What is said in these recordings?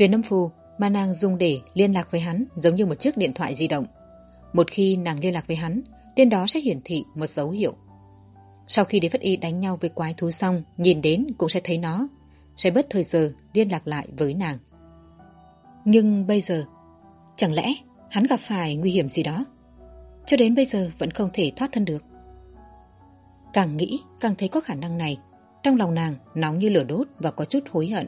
Truyền âm phù mà nàng dùng để liên lạc với hắn giống như một chiếc điện thoại di động. Một khi nàng liên lạc với hắn, trên đó sẽ hiển thị một dấu hiệu. Sau khi Đế Phất Y đánh nhau với quái thú xong, nhìn đến cũng sẽ thấy nó, sẽ bớt thời giờ liên lạc lại với nàng. Nhưng bây giờ, chẳng lẽ hắn gặp phải nguy hiểm gì đó? Cho đến bây giờ vẫn không thể thoát thân được. Càng nghĩ, càng thấy có khả năng này. Trong lòng nàng nóng như lửa đốt và có chút hối hận.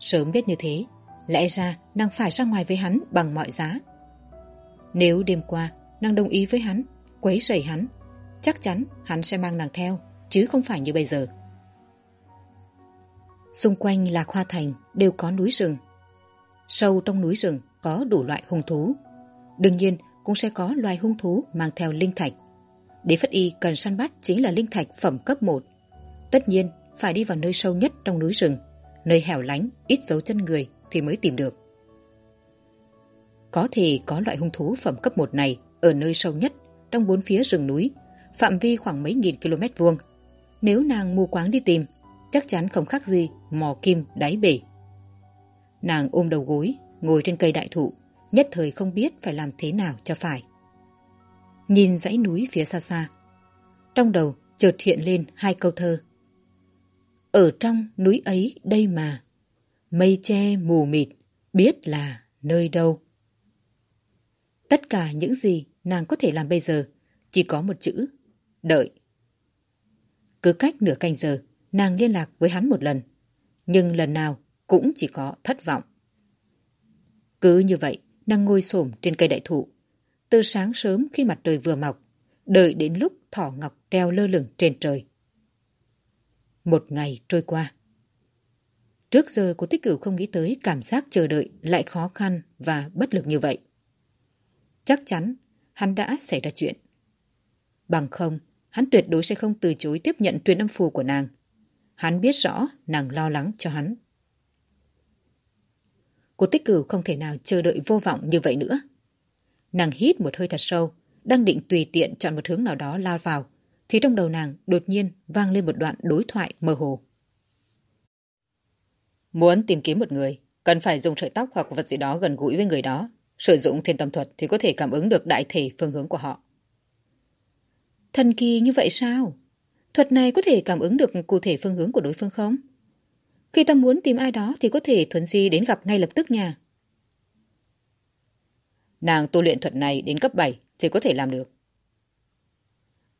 Sớm biết như thế, lẽ ra nàng phải ra ngoài với hắn bằng mọi giá. Nếu đêm qua nàng đồng ý với hắn, quấy rầy hắn, chắc chắn hắn sẽ mang nàng theo, chứ không phải như bây giờ. Xung quanh là khoa Thành đều có núi rừng. Sâu trong núi rừng có đủ loại hung thú. Đương nhiên cũng sẽ có loài hung thú mang theo linh thạch. Đế Phất Y cần săn bắt chính là linh thạch phẩm cấp một. Tất nhiên phải đi vào nơi sâu nhất trong núi rừng nơi hẻo lánh, ít dấu chân người thì mới tìm được. Có thể có loại hung thú phẩm cấp một này ở nơi sâu nhất, trong bốn phía rừng núi, phạm vi khoảng mấy nghìn km vuông. Nếu nàng mù quáng đi tìm, chắc chắn không khác gì mò kim đáy bể. Nàng ôm đầu gối, ngồi trên cây đại thụ, nhất thời không biết phải làm thế nào cho phải. Nhìn dãy núi phía xa xa, trong đầu chợt hiện lên hai câu thơ ở trong núi ấy đây mà, mây che mù mịt, biết là nơi đâu. Tất cả những gì nàng có thể làm bây giờ chỉ có một chữ, đợi. Cứ cách nửa canh giờ, nàng liên lạc với hắn một lần, nhưng lần nào cũng chỉ có thất vọng. Cứ như vậy, nàng ngồi xổm trên cây đại thụ, từ sáng sớm khi mặt trời vừa mọc, đợi đến lúc thỏ ngọc treo lơ lửng trên trời. Một ngày trôi qua. Trước giờ cô tích cửu không nghĩ tới cảm giác chờ đợi lại khó khăn và bất lực như vậy. Chắc chắn hắn đã xảy ra chuyện. Bằng không, hắn tuyệt đối sẽ không từ chối tiếp nhận truyền âm phù của nàng. Hắn biết rõ nàng lo lắng cho hắn. Cô tích cửu không thể nào chờ đợi vô vọng như vậy nữa. Nàng hít một hơi thật sâu, đang định tùy tiện chọn một hướng nào đó lao vào, thì trong đầu nàng đột nhiên vang lên một đoạn đối thoại mơ hồ. Muốn tìm kiếm một người, cần phải dùng sợi tóc hoặc vật gì đó gần gũi với người đó. Sử dụng thiên tâm thuật thì có thể cảm ứng được đại thể phương hướng của họ. Thần kỳ như vậy sao? Thuật này có thể cảm ứng được cụ thể phương hướng của đối phương không? Khi ta muốn tìm ai đó thì có thể thuần di đến gặp ngay lập tức nha. Nàng tu luyện thuật này đến cấp 7 thì có thể làm được.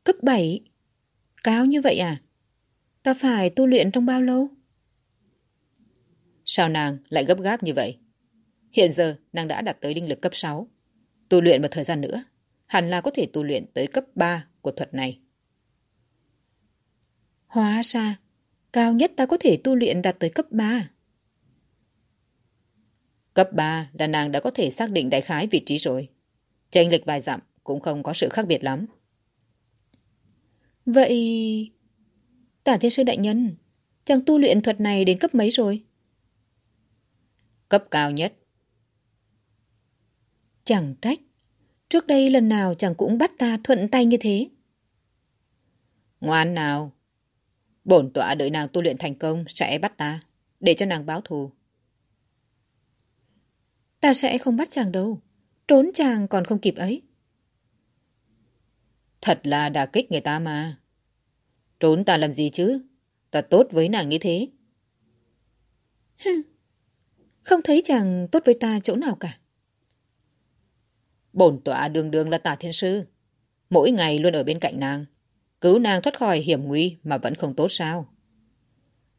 Cấp 7? Cao như vậy à? Ta phải tu luyện trong bao lâu? Sao nàng lại gấp gáp như vậy? Hiện giờ nàng đã đạt tới đinh lực cấp 6. Tu luyện một thời gian nữa, hẳn là có thể tu luyện tới cấp 3 của thuật này. Hóa ra, cao nhất ta có thể tu luyện đạt tới cấp 3. Cấp 3 là nàng đã có thể xác định đại khái vị trí rồi. Chênh lệch vài dặm cũng không có sự khác biệt lắm. Vậy... Tả thiên sư đại nhân, chàng tu luyện thuật này đến cấp mấy rồi? Cấp cao nhất. Chẳng trách. Trước đây lần nào chàng cũng bắt ta thuận tay như thế. Ngoan nào. Bổn tọa đợi nàng tu luyện thành công sẽ bắt ta, để cho nàng báo thù. Ta sẽ không bắt chàng đâu. Trốn chàng còn không kịp ấy. Thật là đả kích người ta mà. Trốn ta làm gì chứ? Ta tốt với nàng như thế. Không thấy chàng tốt với ta chỗ nào cả. Bổn tọa đường đường là tả thiên sư. Mỗi ngày luôn ở bên cạnh nàng. Cứu nàng thoát khỏi hiểm nguy mà vẫn không tốt sao?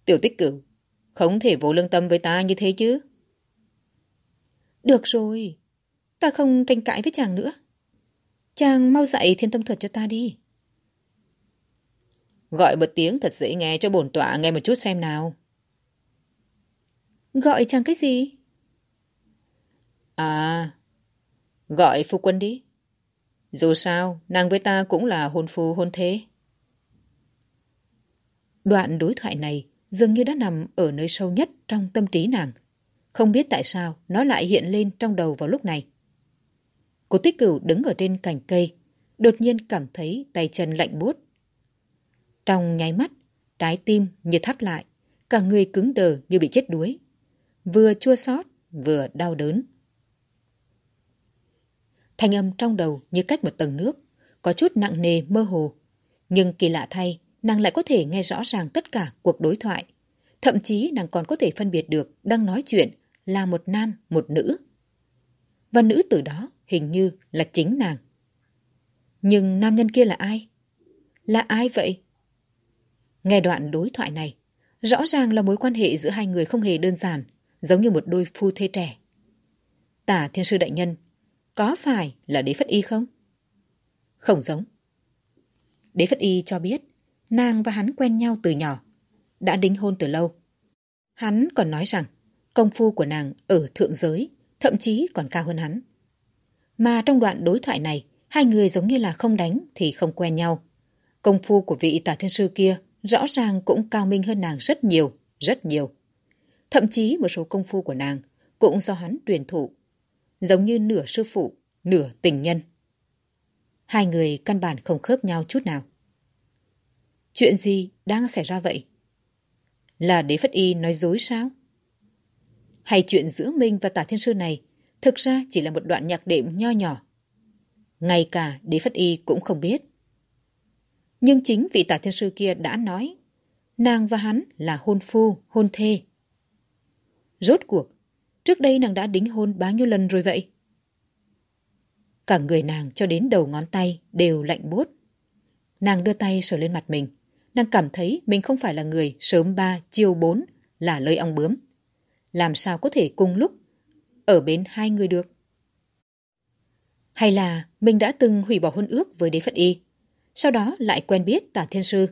Tiểu tích cửu, không thể vô lương tâm với ta như thế chứ. Được rồi, ta không tranh cãi với chàng nữa. Chàng mau dạy thiên tâm thuật cho ta đi. Gọi một tiếng thật dễ nghe cho bổn tọa nghe một chút xem nào. Gọi chàng cái gì? À, gọi phu quân đi. Dù sao, nàng với ta cũng là hôn phu hôn thế. Đoạn đối thoại này dường như đã nằm ở nơi sâu nhất trong tâm trí nàng. Không biết tại sao nó lại hiện lên trong đầu vào lúc này. Cô tích cửu đứng ở trên cành cây, đột nhiên cảm thấy tay chân lạnh buốt. Trong nháy mắt, trái tim như thắt lại, cả người cứng đờ như bị chết đuối. Vừa chua xót, vừa đau đớn. Thanh âm trong đầu như cách một tầng nước, có chút nặng nề mơ hồ. Nhưng kỳ lạ thay, nàng lại có thể nghe rõ ràng tất cả cuộc đối thoại. Thậm chí nàng còn có thể phân biệt được đang nói chuyện là một nam, một nữ. Và nữ từ đó hình như là chính nàng. Nhưng nam nhân kia là ai? Là ai vậy? Nghe đoạn đối thoại này, rõ ràng là mối quan hệ giữa hai người không hề đơn giản, giống như một đôi phu thê trẻ. Tả thiên sư đại nhân, có phải là đế phất y không? Không giống. Đế phất y cho biết, nàng và hắn quen nhau từ nhỏ, đã đính hôn từ lâu. Hắn còn nói rằng, công phu của nàng ở thượng giới, thậm chí còn cao hơn hắn. Mà trong đoạn đối thoại này, hai người giống như là không đánh thì không quen nhau. Công phu của vị tả thiên sư kia rõ ràng cũng cao minh hơn nàng rất nhiều, rất nhiều. Thậm chí một số công phu của nàng cũng do hắn tuyển thụ, giống như nửa sư phụ, nửa tình nhân. Hai người căn bản không khớp nhau chút nào. Chuyện gì đang xảy ra vậy? Là đế phất y nói dối sao? Hay chuyện giữa mình và tả thiên sư này thực ra chỉ là một đoạn nhạc đệm nho nhỏ. Ngay cả đế phất y cũng không biết. Nhưng chính vị tả thiên sư kia đã nói nàng và hắn là hôn phu, hôn thê. Rốt cuộc, trước đây nàng đã đính hôn bao nhiêu lần rồi vậy? Cả người nàng cho đến đầu ngón tay đều lạnh buốt. Nàng đưa tay sờ lên mặt mình. Nàng cảm thấy mình không phải là người sớm ba, chiều bốn, là lời ong bướm. Làm sao có thể cùng lúc ở bên hai người được? Hay là mình đã từng hủy bỏ hôn ước với đế Phật Y, sau đó lại quen biết tả thiên sư.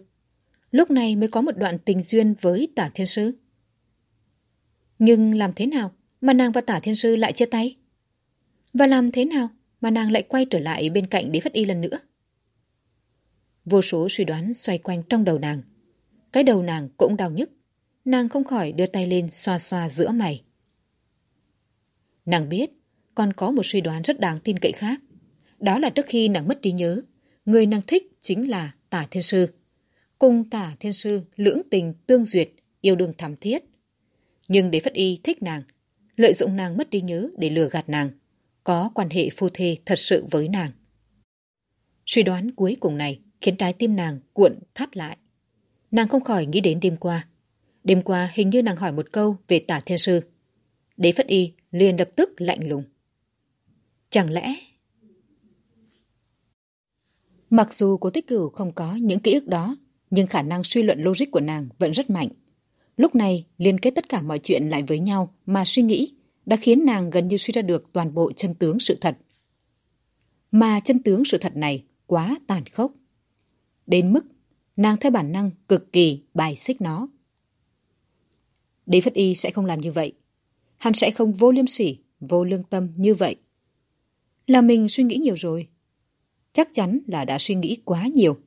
Lúc này mới có một đoạn tình duyên với tả thiên sư. Nhưng làm thế nào mà nàng và tả thiên sư lại chia tay? Và làm thế nào mà nàng lại quay trở lại bên cạnh đế Phất Y lần nữa? Vô số suy đoán xoay quanh trong đầu nàng. Cái đầu nàng cũng đau nhức. Nàng không khỏi đưa tay lên xoa xoa giữa mày. Nàng biết còn có một suy đoán rất đáng tin cậy khác. Đó là trước khi nàng mất trí nhớ, người nàng thích chính là Tả Thiên Sư. Cùng Tả Thiên Sư lưỡng tình tương duyệt, yêu đương thắm thiết. Nhưng để Phất Y thích nàng, lợi dụng nàng mất đi nhớ để lừa gạt nàng, có quan hệ phu thê thật sự với nàng. Suy đoán cuối cùng này khiến trái tim nàng cuộn thắt lại. Nàng không khỏi nghĩ đến đêm qua. Đêm qua hình như nàng hỏi một câu về tả thiên sư. Đế Phất Y liền lập tức lạnh lùng. Chẳng lẽ... Mặc dù cô tích cửu không có những ký ức đó, nhưng khả năng suy luận logic của nàng vẫn rất mạnh. Lúc này, liên kết tất cả mọi chuyện lại với nhau mà suy nghĩ đã khiến nàng gần như suy ra được toàn bộ chân tướng sự thật. Mà chân tướng sự thật này quá tàn khốc. Đến mức nàng theo bản năng cực kỳ bài xích nó. Đế Phất Y sẽ không làm như vậy. Hắn sẽ không vô liêm sỉ, vô lương tâm như vậy. Là mình suy nghĩ nhiều rồi. Chắc chắn là đã suy nghĩ quá nhiều.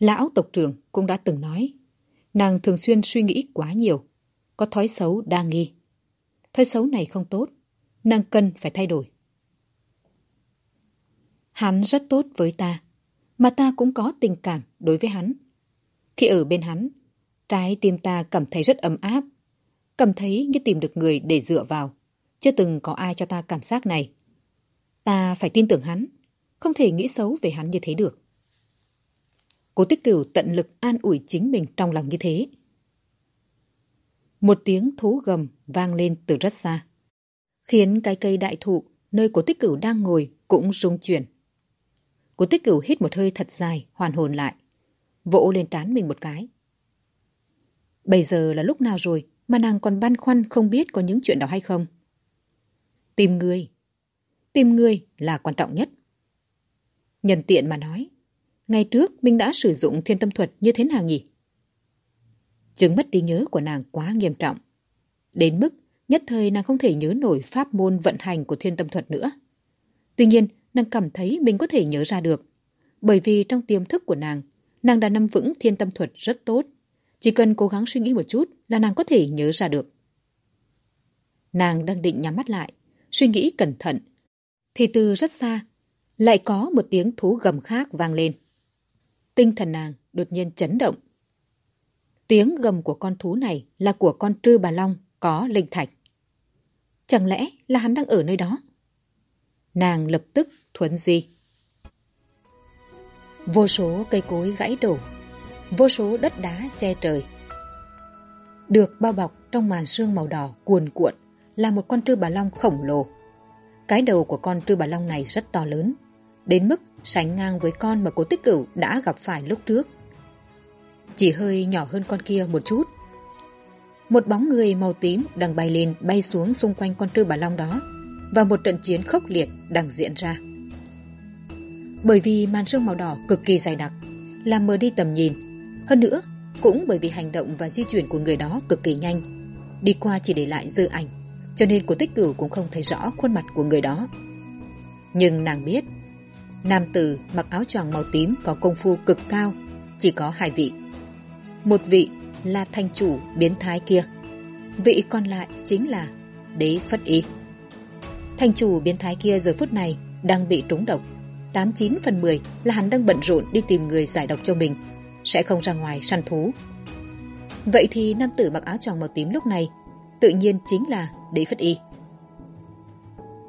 Lão tộc trưởng cũng đã từng nói, nàng thường xuyên suy nghĩ quá nhiều, có thói xấu đa nghi. Thói xấu này không tốt, nàng cần phải thay đổi. Hắn rất tốt với ta, mà ta cũng có tình cảm đối với hắn. Khi ở bên hắn, trái tim ta cảm thấy rất ấm áp, cảm thấy như tìm được người để dựa vào. Chưa từng có ai cho ta cảm giác này. Ta phải tin tưởng hắn, không thể nghĩ xấu về hắn như thế được. Cố tích cửu tận lực an ủi chính mình trong lòng như thế. Một tiếng thú gầm vang lên từ rất xa, khiến cái cây đại thụ nơi cố tích cửu đang ngồi cũng rung chuyển. Cố tích cửu hít một hơi thật dài, hoàn hồn lại, vỗ lên trán mình một cái. Bây giờ là lúc nào rồi mà nàng còn băn khoăn không biết có những chuyện đó hay không? Tìm người. Tìm người là quan trọng nhất. Nhân tiện mà nói, ngày trước mình đã sử dụng thiên tâm thuật như thế nào nhỉ? Chứng mất trí nhớ của nàng quá nghiêm trọng. Đến mức nhất thời nàng không thể nhớ nổi pháp môn vận hành của thiên tâm thuật nữa. Tuy nhiên, nàng cảm thấy mình có thể nhớ ra được. Bởi vì trong tiềm thức của nàng, nàng đã nắm vững thiên tâm thuật rất tốt. Chỉ cần cố gắng suy nghĩ một chút là nàng có thể nhớ ra được. Nàng đang định nhắm mắt lại, suy nghĩ cẩn thận. Thì từ rất xa, lại có một tiếng thú gầm khác vang lên. Tinh thần nàng đột nhiên chấn động. Tiếng gầm của con thú này là của con trư bà Long có linh thạch. Chẳng lẽ là hắn đang ở nơi đó? Nàng lập tức thuấn di. Vô số cây cối gãy đổ, vô số đất đá che trời. Được bao bọc trong màn sương màu đỏ cuồn cuộn là một con trư bà long khổng lồ. Cái đầu của con trư bà long này rất to lớn, đến mức sánh ngang với con mà cố tích cửu đã gặp phải lúc trước. Chỉ hơi nhỏ hơn con kia một chút. Một bóng người màu tím đang bay lên bay xuống xung quanh con trư bà long đó và một trận chiến khốc liệt đang diễn ra. Bởi vì màn sương màu đỏ cực kỳ dày đặc, làm mờ đi tầm nhìn. Hơn nữa, cũng bởi vì hành động và di chuyển của người đó cực kỳ nhanh, đi qua chỉ để lại dư ảnh, cho nên của tích cửu cũng không thấy rõ khuôn mặt của người đó. Nhưng nàng biết, nam tử mặc áo choàng màu tím có công phu cực cao, chỉ có hai vị. Một vị là thanh chủ biến thái kia, vị còn lại chính là đế phất y. Thành chủ biến thái kia giờ phút này đang bị trúng độc. tám chín phần mười là hắn đang bận rộn đi tìm người giải độc cho mình, sẽ không ra ngoài săn thú. Vậy thì nam tử mặc áo choàng màu tím lúc này tự nhiên chính là Đế Phất Y.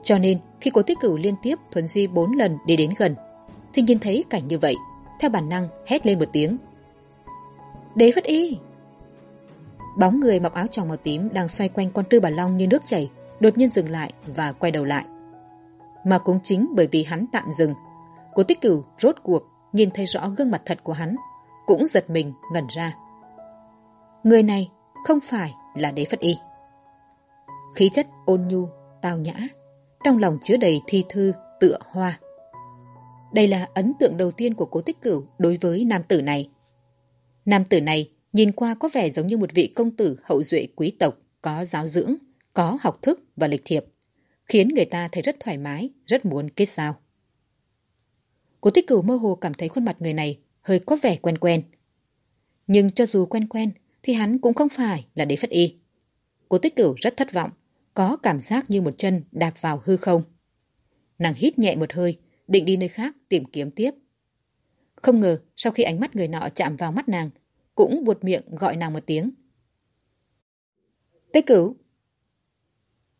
Cho nên khi cố tích cửu liên tiếp thuần di bốn lần đi đến gần, thì nhìn thấy cảnh như vậy, theo bản năng hét lên một tiếng. Đế Phất Y! Bóng người mặc áo choàng màu tím đang xoay quanh con tư bà long như nước chảy, đột nhiên dừng lại và quay đầu lại. Mà cũng chính bởi vì hắn tạm dừng, cố tích cửu rốt cuộc nhìn thấy rõ gương mặt thật của hắn, cũng giật mình ngẩn ra. Người này không phải là đế phất y. Khí chất ôn nhu, tao nhã, trong lòng chứa đầy thi thư, tựa hoa. Đây là ấn tượng đầu tiên của cố tích cửu đối với nam tử này. Nam tử này nhìn qua có vẻ giống như một vị công tử hậu duệ quý tộc có giáo dưỡng, có học thức và lịch thiệp, khiến người ta thấy rất thoải mái, rất muốn kết giao. Cố tích cửu mơ hồ cảm thấy khuôn mặt người này hơi có vẻ quen quen. Nhưng cho dù quen quen thì hắn cũng không phải là đế phất y. Cố tích cửu rất thất vọng, có cảm giác như một chân đạp vào hư không. Nàng hít nhẹ một hơi, định đi nơi khác tìm kiếm tiếp. Không ngờ sau khi ánh mắt người nọ chạm vào mắt nàng, cũng buột miệng gọi nàng một tiếng. Tích cửu!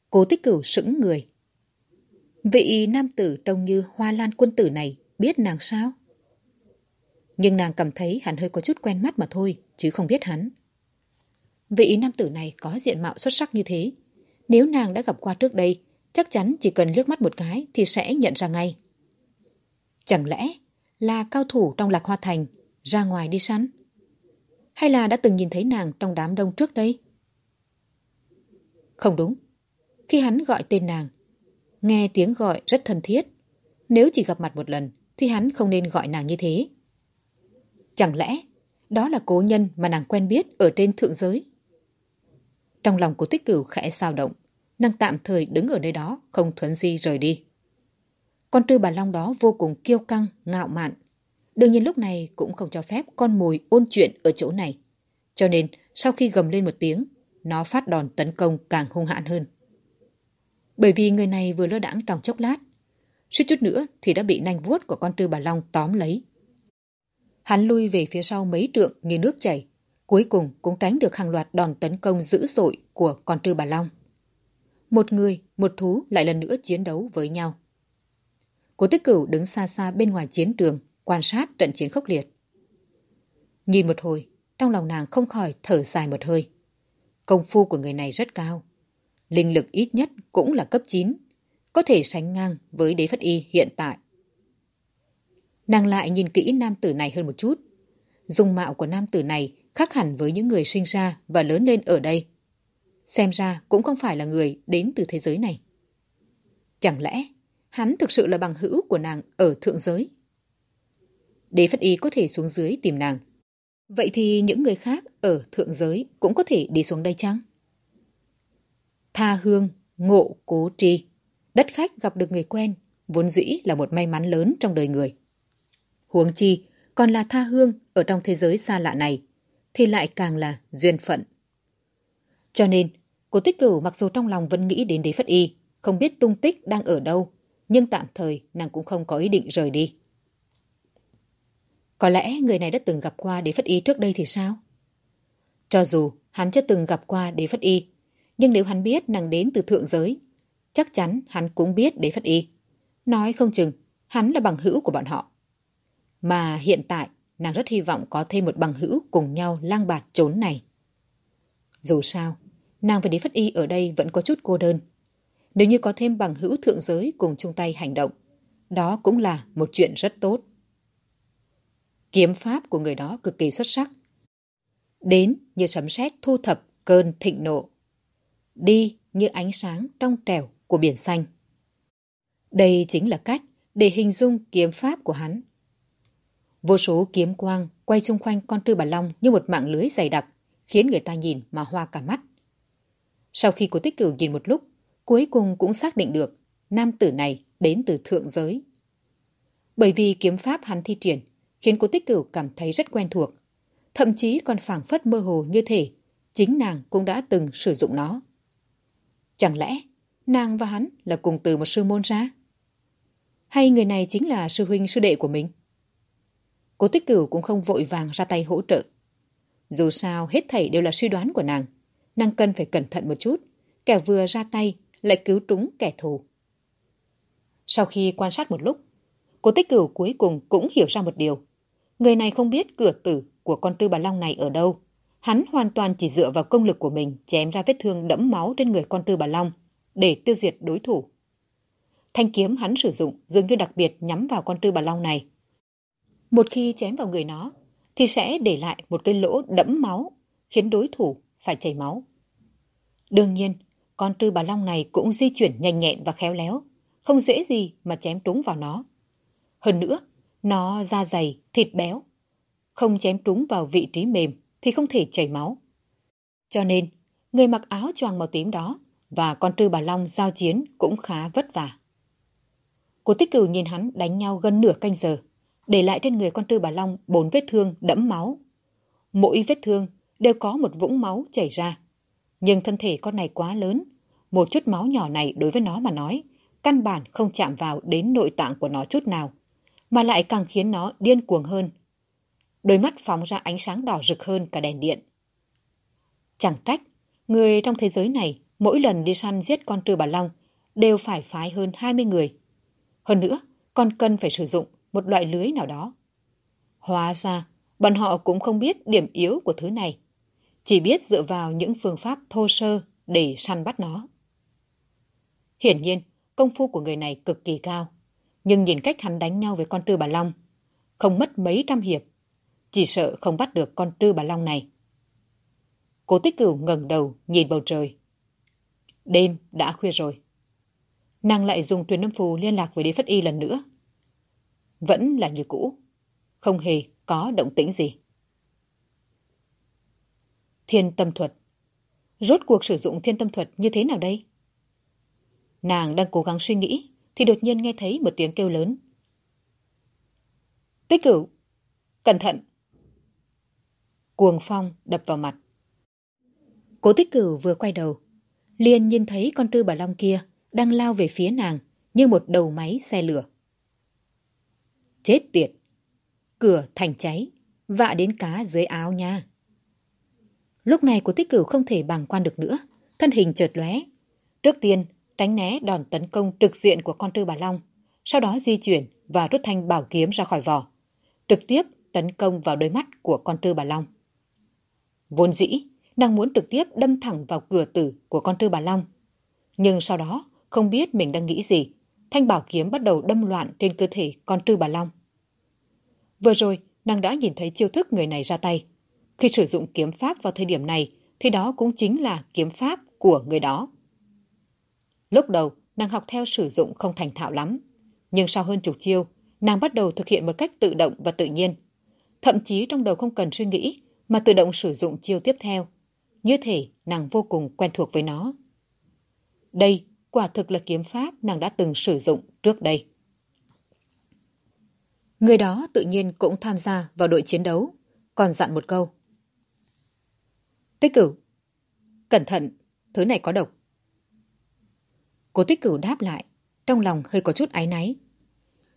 Cố tích cửu sững người. Vị nam tử trông như hoa lan quân tử này biết nàng sao? Nhưng nàng cảm thấy hắn hơi có chút quen mắt mà thôi, chứ không biết hắn. Vị nam tử này có diện mạo xuất sắc như thế. Nếu nàng đã gặp qua trước đây, chắc chắn chỉ cần liếc mắt một cái thì sẽ nhận ra ngay. Chẳng lẽ là cao thủ trong lạc hoa thành ra ngoài đi săn? Hay là đã từng nhìn thấy nàng trong đám đông trước đây? Không đúng. Khi hắn gọi tên nàng, nghe tiếng gọi rất thân thiết. Nếu chỉ gặp mặt một lần, thì hắn không nên gọi nàng như thế. Chẳng lẽ đó là cố nhân mà nàng quen biết ở trên thượng giới? Trong lòng của tích cửu khẽ sao động, nàng tạm thời đứng ở nơi đó, không thuấn di rời đi. Con trư bà Long đó vô cùng kiêu căng, ngạo mạn. Đương nhiên lúc này cũng không cho phép con mồi ôn chuyện ở chỗ này. Cho nên, sau khi gầm lên một tiếng, nó phát đòn tấn công càng hung hãn hơn. Bởi vì người này vừa lơ đãng trong chốc lát, suýt chút nữa thì đã bị nanh vuốt của con trư bà Long tóm lấy. Hắn lui về phía sau mấy trượng như nước chảy, cuối cùng cũng tránh được hàng loạt đòn tấn công dữ dội của con trư bà Long. Một người, một thú lại lần nữa chiến đấu với nhau. Cố tích cửu đứng xa xa bên ngoài chiến trường, quan sát trận chiến khốc liệt. Nhìn một hồi, trong lòng nàng không khỏi thở dài một hơi. Công phu của người này rất cao. Linh lực ít nhất cũng là cấp 9, có thể sánh ngang với đế phất y hiện tại. Nàng lại nhìn kỹ nam tử này hơn một chút. Dung mạo của nam tử này khác hẳn với những người sinh ra và lớn lên ở đây. Xem ra cũng không phải là người đến từ thế giới này. Chẳng lẽ hắn thực sự là bằng hữu của nàng ở thượng giới? Đế Phất Y có thể xuống dưới tìm nàng. Vậy thì những người khác ở thượng giới cũng có thể đi xuống đây chăng? Tha hương, ngộ cố tri. Đất khách gặp được người quen, vốn dĩ là một may mắn lớn trong đời người. Huống chi, còn là tha hương ở trong thế giới xa lạ này, thì lại càng là duyên phận. Cho nên, cô tích cửu mặc dù trong lòng vẫn nghĩ đến đế phất y, không biết tung tích đang ở đâu, nhưng tạm thời nàng cũng không có ý định rời đi. Có lẽ người này đã từng gặp qua đế phất y trước đây thì sao? Cho dù hắn chưa từng gặp qua đế phất y, nhưng nếu hắn biết nàng đến từ thượng giới, chắc chắn hắn cũng biết đế phất y. Nói không chừng, hắn là bằng hữu của bọn họ. Mà hiện tại, nàng rất hy vọng có thêm một bằng hữu cùng nhau lang bạt trốn này. Dù sao, nàng và đế phất y ở đây vẫn có chút cô đơn. Nếu như có thêm bằng hữu thượng giới cùng chung tay hành động, đó cũng là một chuyện rất tốt. Kiếm pháp của người đó cực kỳ xuất sắc. Đến như sấm sét thu thập cơn thịnh nộ. Đi như ánh sáng trong trẻo của biển xanh. Đây chính là cách để hình dung kiếm pháp của hắn. Vô số kiếm quang quay chung quanh con trư bà Long như một mạng lưới dày đặc, khiến người ta nhìn mà hoa cả mắt. Sau khi cô tích cửu nhìn một lúc, cuối cùng cũng xác định được nam tử này đến từ thượng giới. Bởi vì kiếm pháp hắn thi triển khiến cô tích cửu cảm thấy rất quen thuộc, thậm chí còn phảng phất mơ hồ như thể chính nàng cũng đã từng sử dụng nó. Chẳng lẽ nàng và hắn là cùng từ một sư môn ra? Hay người này chính là sư huynh sư đệ của mình? Cô tích cửu cũng không vội vàng ra tay hỗ trợ. Dù sao hết thảy đều là suy đoán của nàng. Nàng cần phải cẩn thận một chút, kẻ vừa ra tay lại cứu trúng kẻ thù. Sau khi quan sát một lúc, cô tích cửu cuối cùng cũng hiểu ra một điều. Người này không biết cửa tử của con tư bà Long này ở đâu. Hắn hoàn toàn chỉ dựa vào công lực của mình chém ra vết thương đẫm máu trên người con tư bà Long để tiêu diệt đối thủ. Thanh kiếm hắn sử dụng dường như đặc biệt nhắm vào con tư bà Long này. Một khi chém vào người nó, thì sẽ để lại một cái lỗ đẫm máu, khiến đối thủ phải chảy máu. Đương nhiên, con tư bà Long này cũng di chuyển nhanh nhẹn và khéo léo, không dễ gì mà chém trúng vào nó. Hơn nữa, nó da dày, thịt béo. Không chém trúng vào vị trí mềm thì không thể chảy máu. Cho nên, người mặc áo choàng màu tím đó và con trư bà Long giao chiến cũng khá vất vả. Cô tích cửu nhìn hắn đánh nhau gần nửa canh giờ, để lại trên người con trư bà Long bốn vết thương đẫm máu. Mỗi vết thương đều có một vũng máu chảy ra. Nhưng thân thể con này quá lớn, một chút máu nhỏ này đối với nó mà nói, căn bản không chạm vào đến nội tạng của nó chút nào, mà lại càng khiến nó điên cuồng hơn. Đôi mắt phóng ra ánh sáng đỏ rực hơn cả đèn điện. Chẳng trách, người trong thế giới này mỗi lần đi săn giết con trư bà Long đều phải phái hơn 20 người. Hơn nữa, còn cần phải sử dụng một loại lưới nào đó. Hóa ra, bọn họ cũng không biết điểm yếu của thứ này, chỉ biết dựa vào những phương pháp thô sơ để săn bắt nó. Hiển nhiên, công phu của người này cực kỳ cao, nhưng nhìn cách hắn đánh nhau với con trư bà Long, không mất mấy trăm hiệp, chỉ sợ không bắt được con trư bà Long này. Cố tích cửu ngẩng đầu nhìn bầu trời. Đêm đã khuya rồi. Nàng lại dùng truyền âm phù liên lạc với đế phất y lần nữa. Vẫn là như cũ, không hề có động tĩnh gì. Thiên tâm thuật Rốt cuộc sử dụng thiên tâm thuật như thế nào đây? Nàng đang cố gắng suy nghĩ, thì đột nhiên nghe thấy một tiếng kêu lớn. Tích cửu! Cẩn thận! Cuồng phong đập vào mặt. Cố tích cửu vừa quay đầu, liền nhìn thấy con trư bà Long kia đang lao về phía nàng như một đầu máy xe lửa. Chết tiệt! Cửa thành cháy, vạ đến cá dưới áo nha. Lúc này của tích cửu không thể bằng quan được nữa, thân hình chợt lóe. Trước tiên, tránh né đòn tấn công trực diện của con Tư bà Long, sau đó di chuyển và rút thanh bảo kiếm ra khỏi vỏ, trực tiếp tấn công vào đôi mắt của con Tư bà Long. Vốn dĩ, nàng muốn trực tiếp đâm thẳng vào cửa tử của con Tư bà Long. Nhưng sau đó, không biết mình đang nghĩ gì, thanh bảo kiếm bắt đầu đâm loạn trên cơ thể con trư bà Long. Vừa rồi, nàng đã nhìn thấy chiêu thức người này ra tay. Khi sử dụng kiếm pháp vào thời điểm này, thì đó cũng chính là kiếm pháp của người đó. Lúc đầu, nàng học theo sử dụng không thành thạo lắm. Nhưng sau hơn chục chiêu, nàng bắt đầu thực hiện một cách tự động và tự nhiên. Thậm chí trong đầu không cần suy nghĩ mà tự động sử dụng chiêu tiếp theo. Như thể nàng vô cùng quen thuộc với nó. Đây quả thực là kiếm pháp nàng đã từng sử dụng trước đây. Người đó tự nhiên cũng tham gia vào đội chiến đấu, còn dặn một câu. Tích cửu, cẩn thận, thứ này có độc. Cố tích cửu đáp lại, trong lòng hơi có chút áy náy.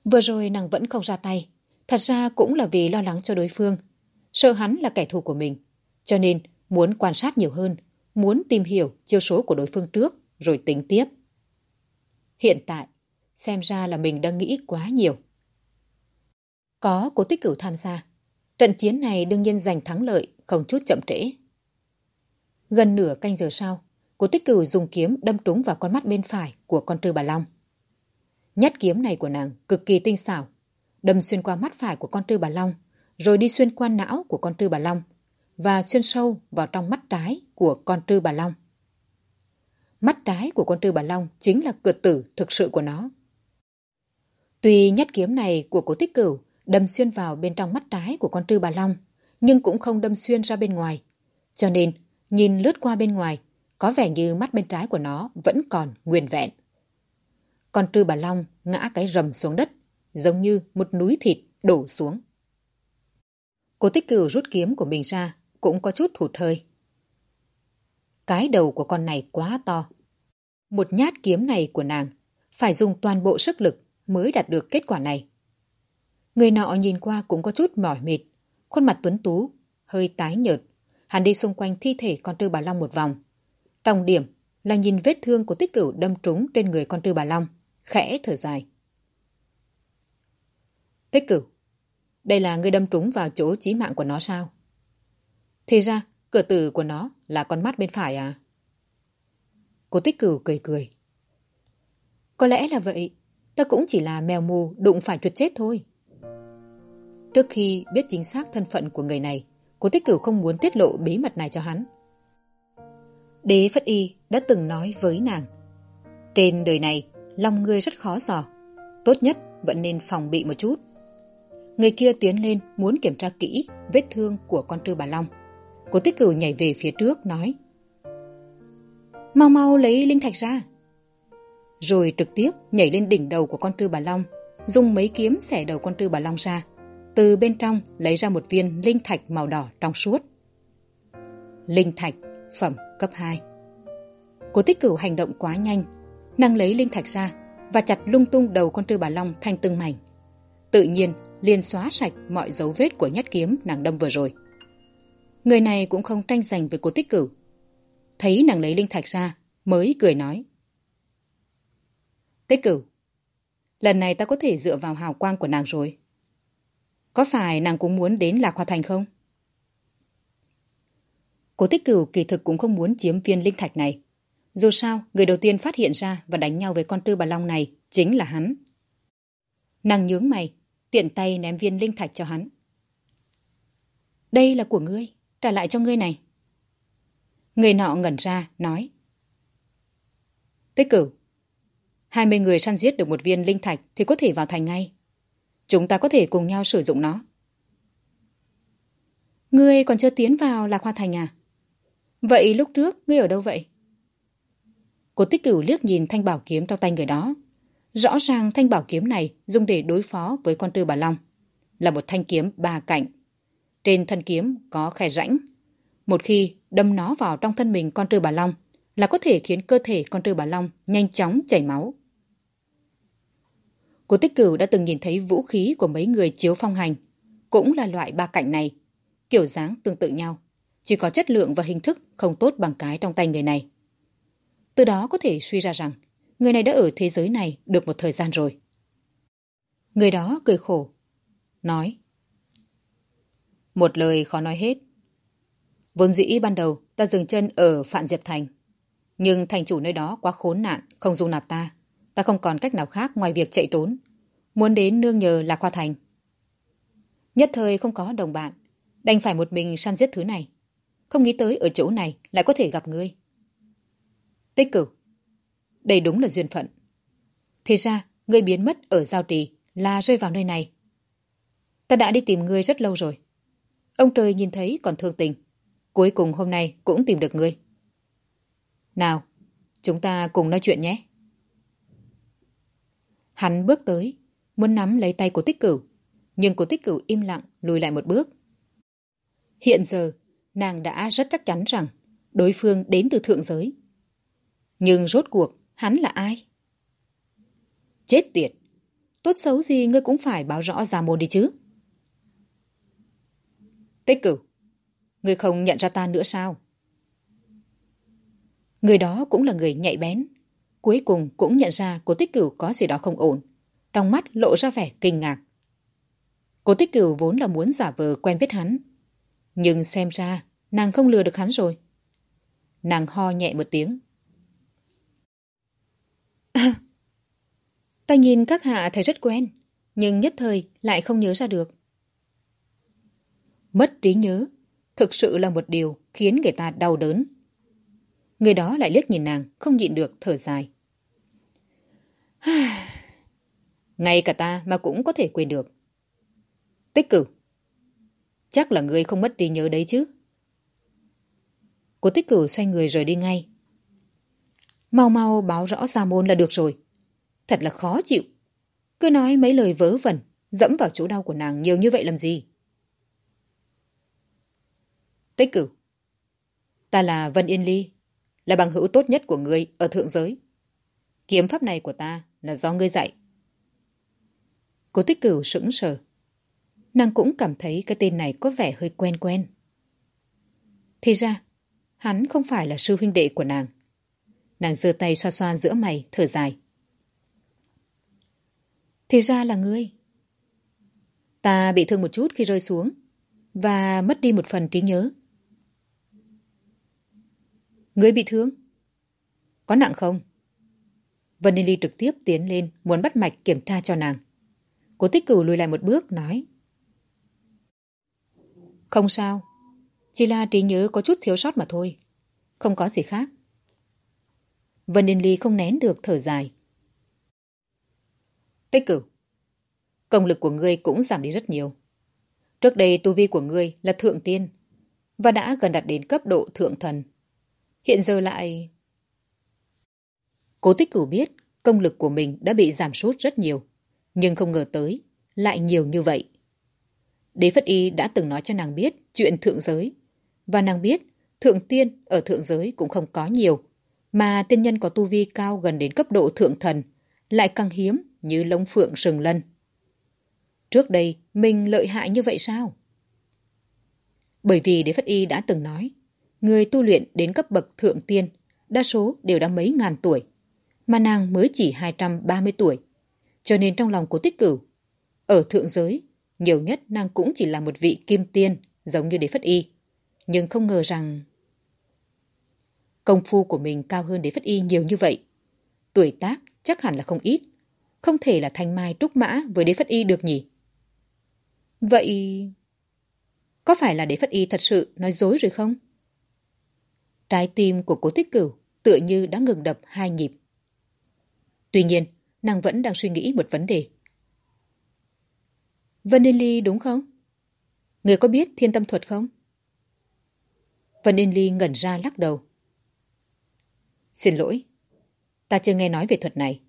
Vừa rồi nàng vẫn không ra tay, thật ra cũng là vì lo lắng cho đối phương. Sợ hắn là kẻ thù của mình, cho nên muốn quan sát nhiều hơn, muốn tìm hiểu chiêu số của đối phương trước, rồi tính tiếp. Hiện tại, xem ra là mình đang nghĩ quá nhiều. Có cố tích cửu tham gia, trận chiến này đương nhiên giành thắng lợi, không chút chậm trễ. Gần nửa canh giờ sau, cố tích cửu dùng kiếm đâm trúng vào con mắt bên phải của con trư bà Long. Nhát kiếm này của nàng cực kỳ tinh xảo, đâm xuyên qua mắt phải của con trư bà Long, rồi đi xuyên qua não của con trư bà Long và xuyên sâu vào trong mắt trái của con trư bà Long. Mắt trái của con trư bà Long chính là cửa tử thực sự của nó. Tuy nhát kiếm này của cố tích cửu đâm xuyên vào bên trong mắt trái của con trư bà Long, nhưng cũng không đâm xuyên ra bên ngoài. Cho nên, nhìn lướt qua bên ngoài, có vẻ như mắt bên trái của nó vẫn còn nguyên vẹn. Con trư bà Long ngã cái rầm xuống đất, giống như một núi thịt đổ xuống. Cô tích cửu rút kiếm của mình ra, cũng có chút hụt hơi. Cái đầu của con này quá to. Một nhát kiếm này của nàng phải dùng toàn bộ sức lực mới đạt được kết quả này. Người nọ nhìn qua cũng có chút mỏi mệt, khuôn mặt tuấn tú, hơi tái nhợt. Hắn đi xung quanh thi thể con trư bà Long một vòng. Trọng điểm là nhìn vết thương của tích cửu đâm trúng trên người con trư bà Long, khẽ thở dài. Tích cửu, đây là người đâm trúng vào chỗ chí mạng của nó sao? Thì ra, cửa tử của nó là con mắt bên phải à? Cô tích cửu cười cười. Có lẽ là vậy, ta cũng chỉ là mèo mù đụng phải chuột chết thôi. Trước khi biết chính xác thân phận của người này, cô tích cửu không muốn tiết lộ bí mật này cho hắn. Đế Phất Y đã từng nói với nàng. Trên đời này, lòng người rất khó dò. Tốt nhất vẫn nên phòng bị một chút. Người kia tiến lên muốn kiểm tra kỹ vết thương của con trư bà Long. Cô tích cửu nhảy về phía trước nói. Mau mau lấy linh thạch ra. Rồi trực tiếp nhảy lên đỉnh đầu của con trư bà Long, dùng mấy kiếm xẻ đầu con trư bà Long ra từ bên trong lấy ra một viên linh thạch màu đỏ trong suốt. Linh thạch, phẩm cấp hai. Cố tích cửu hành động quá nhanh, nàng lấy linh thạch ra và chặt lung tung đầu con trư bà Long thành từng mảnh. Tự nhiên liền xóa sạch mọi dấu vết của nhát kiếm nàng đâm vừa rồi. Người này cũng không tranh giành với cố tích cửu. Thấy nàng lấy linh thạch ra, mới cười nói. Tích cửu, lần này ta có thể dựa vào hào quang của nàng rồi. Có phải nàng cũng muốn đến Lạc Hoa Thành không? Cố tích cửu kỳ thực cũng không muốn chiếm viên linh thạch này. Dù sao, người đầu tiên phát hiện ra và đánh nhau với con tư bà Long này chính là hắn. Nàng nhướng mày, tiện tay ném viên linh thạch cho hắn. Đây là của ngươi, trả lại cho ngươi này. Người nọ ngẩn ra, nói. Tích cửu, hai mươi người săn giết được một viên linh thạch thì có thể vào thành ngay. Chúng ta có thể cùng nhau sử dụng nó. Ngươi còn chưa tiến vào Lạc Hoa Thành à? Vậy lúc trước ngươi ở đâu vậy? Cô tích cửu liếc nhìn thanh bảo kiếm trong tay người đó. Rõ ràng thanh bảo kiếm này dùng để đối phó với con tư bà Long. Là một thanh kiếm ba cạnh. Trên thân kiếm có khe rãnh. Một khi đâm nó vào trong thân mình con trư bà Long là có thể khiến cơ thể con trư bà Long nhanh chóng chảy máu. Cô Tích Cửu đã từng nhìn thấy vũ khí của mấy người chiếu phong hành. Cũng là loại ba cạnh này. Kiểu dáng tương tự nhau. Chỉ có chất lượng và hình thức không tốt bằng cái trong tay người này. Từ đó có thể suy ra rằng, người này đã ở thế giới này được một thời gian rồi. Người đó cười khổ. Nói. Một lời khó nói hết. Vốn dĩ ban đầu ta dừng chân ở Phạn Diệp Thành. Nhưng thành chủ nơi đó quá khốn nạn, không dung nạp ta. Ta không còn cách nào khác ngoài việc chạy trốn. Muốn đến nương nhờ Lạc Hoa Thành. Nhất thời không có đồng bạn. Đành phải một mình săn giết thứ này. Không nghĩ tới ở chỗ này lại có thể gặp ngươi. Tích cử. Đây đúng là duyên phận. Thì ra, ngươi biến mất ở giao trì là rơi vào nơi này. Ta đã đi tìm ngươi rất lâu rồi. Ông trời nhìn thấy còn thương tình. Cuối cùng hôm nay cũng tìm được ngươi. Nào, chúng ta cùng nói chuyện nhé. Hắn bước tới, muốn nắm lấy tay của tích cửu. Nhưng của tích cửu im lặng lùi lại một bước. Hiện giờ, nàng đã rất chắc chắn rằng đối phương đến từ thượng giới. Nhưng rốt cuộc, hắn là ai? Chết tiệt! Tốt xấu gì ngươi cũng phải báo rõ ra môn đi chứ. Tích cửu, ngươi không nhận ra ta nữa sao? Người đó cũng là người nhạy bén. Cuối cùng cũng nhận ra cô tích cửu có gì đó không ổn. Trong mắt lộ ra vẻ kinh ngạc. Cô tích cửu vốn là muốn giả vờ quen biết hắn. Nhưng xem ra, nàng không lừa được hắn rồi. Nàng ho nhẹ một tiếng. Ta nhìn các hạ thấy rất quen, nhưng nhất thời lại không nhớ ra được. Mất trí nhớ, thực sự là một điều khiến người ta đau đớn. Người đó lại liếc nhìn nàng, không nhịn được, thở dài. Ngay cả ta mà cũng có thể quên được. Tích cử. Chắc là ngươi không mất đi nhớ đấy chứ. Cô tích cử xoay người rời đi ngay. Mau mau báo rõ ra môn là được rồi. Thật là khó chịu. Cứ nói mấy lời vớ vẩn, dẫm vào chỗ đau của nàng nhiều như vậy làm gì? Tích Cửu, Ta là Vân Yên Ly, là bằng hữu tốt nhất của ngươi ở thượng giới. Kiếm pháp này của ta là do ngươi dạy. Cô tích cửu sững sờ. Nàng cũng cảm thấy cái tên này có vẻ hơi quen quen. Thì ra, hắn không phải là sư huynh đệ của nàng. Nàng giơ tay xoa xoa giữa mày, thở dài. Thì ra là ngươi. Ta bị thương một chút khi rơi xuống và mất đi một phần trí nhớ. Người bị thương? Có nặng không? Vân Ly trực tiếp tiến lên, muốn bắt mạch kiểm tra cho nàng. Cố tích cửu lùi lại một bước, nói. Không sao. Chỉ là trí nhớ có chút thiếu sót mà thôi. Không có gì khác. Vân Ly không nén được thở dài. Tích cửu. Công lực của ngươi cũng giảm đi rất nhiều. Trước đây tu vi của ngươi là thượng tiên và đã gần đạt đến cấp độ thượng thần. Hiện giờ lại... Cố tích cửu biết công lực của mình đã bị giảm sút rất nhiều, nhưng không ngờ tới, lại nhiều như vậy. Đế Phất Y đã từng nói cho nàng biết chuyện thượng giới, và nàng biết thượng tiên ở thượng giới cũng không có nhiều, mà tiên nhân có tu vi cao gần đến cấp độ thượng thần, lại càng hiếm như lông phượng sừng lân. Trước đây, mình lợi hại như vậy sao? Bởi vì Đế Phất Y đã từng nói, người tu luyện đến cấp bậc thượng tiên, đa số đều đã mấy ngàn tuổi, mà nàng mới chỉ 230 tuổi. Cho nên trong lòng của tích cửu, ở thượng giới, nhiều nhất nàng cũng chỉ là một vị kim tiên, giống như đế phất y. Nhưng không ngờ rằng... Công phu của mình cao hơn đế phất y nhiều như vậy. Tuổi tác chắc hẳn là không ít. Không thể là thanh mai trúc mã với đế phất y được nhỉ? Vậy... Có phải là đế phất y thật sự nói dối rồi không? Trái tim của cố tích cửu tựa như đã ngừng đập hai nhịp. Tuy nhiên, nàng vẫn đang suy nghĩ một vấn đề. Vân Ly đúng không? Người có biết thiên tâm thuật không? Vân Ly ngẩn ra lắc đầu. Xin lỗi, ta chưa nghe nói về thuật này.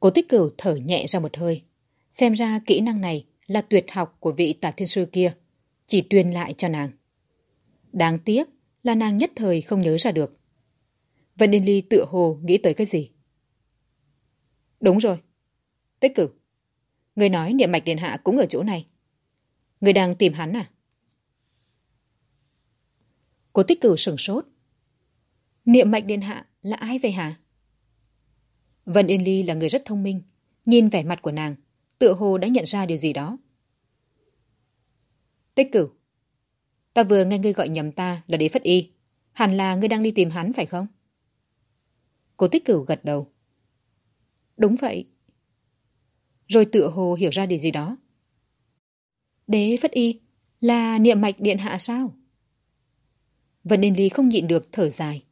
Cố tích cửu thở nhẹ ra một hơi. Xem ra kỹ năng này là tuyệt học của vị tả thiên sư kia, chỉ truyền lại cho nàng. Đáng tiếc là nàng nhất thời không nhớ ra được. Vân Yên Ly tựa hồ nghĩ tới cái gì? Đúng rồi. Tích cử. Người nói niệm mạch điện hạ cũng ở chỗ này. Người đang tìm hắn à? Cô tích Cử sừng sốt. Niệm mạch điện hạ là ai vậy hả? Vân Yên Ly là người rất thông minh. Nhìn vẻ mặt của nàng, tựa hồ đã nhận ra điều gì đó. Tích cửu. Ta vừa nghe ngươi gọi nhầm ta là đế phất y. Hẳn là ngươi đang đi tìm hắn, phải không? Cô tích cửu gật đầu. Đúng vậy. Rồi tựa hồ hiểu ra điều gì đó. Đế Phất Y là niệm mạch điện hạ sao? Vân Yên Ly không nhịn được thở dài.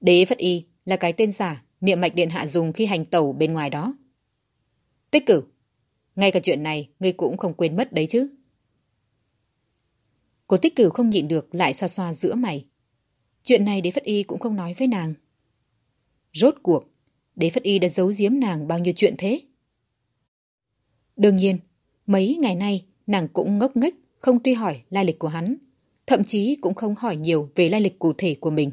Đế Phất Y là cái tên giả niệm mạch điện hạ dùng khi hành tẩu bên ngoài đó. Tích Cửu, ngay cả chuyện này ngươi cũng không quên mất đấy chứ. Cô tích cửu không nhịn được lại xoa xoa giữa mày. Chuyện này đế phất y cũng không nói với nàng. Rốt cuộc, đế phất y đã giấu giếm nàng bao nhiêu chuyện thế? Đương nhiên, mấy ngày nay nàng cũng ngốc nghếch không truy hỏi lai lịch của hắn, thậm chí cũng không hỏi nhiều về lai lịch cụ thể của mình.